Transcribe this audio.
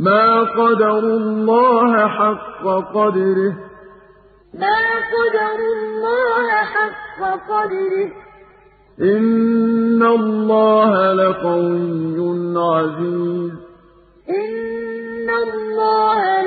ما قدر الله حق قدره. ما قدر الله حق قدره. إن الله لقوي عزيز. إن الله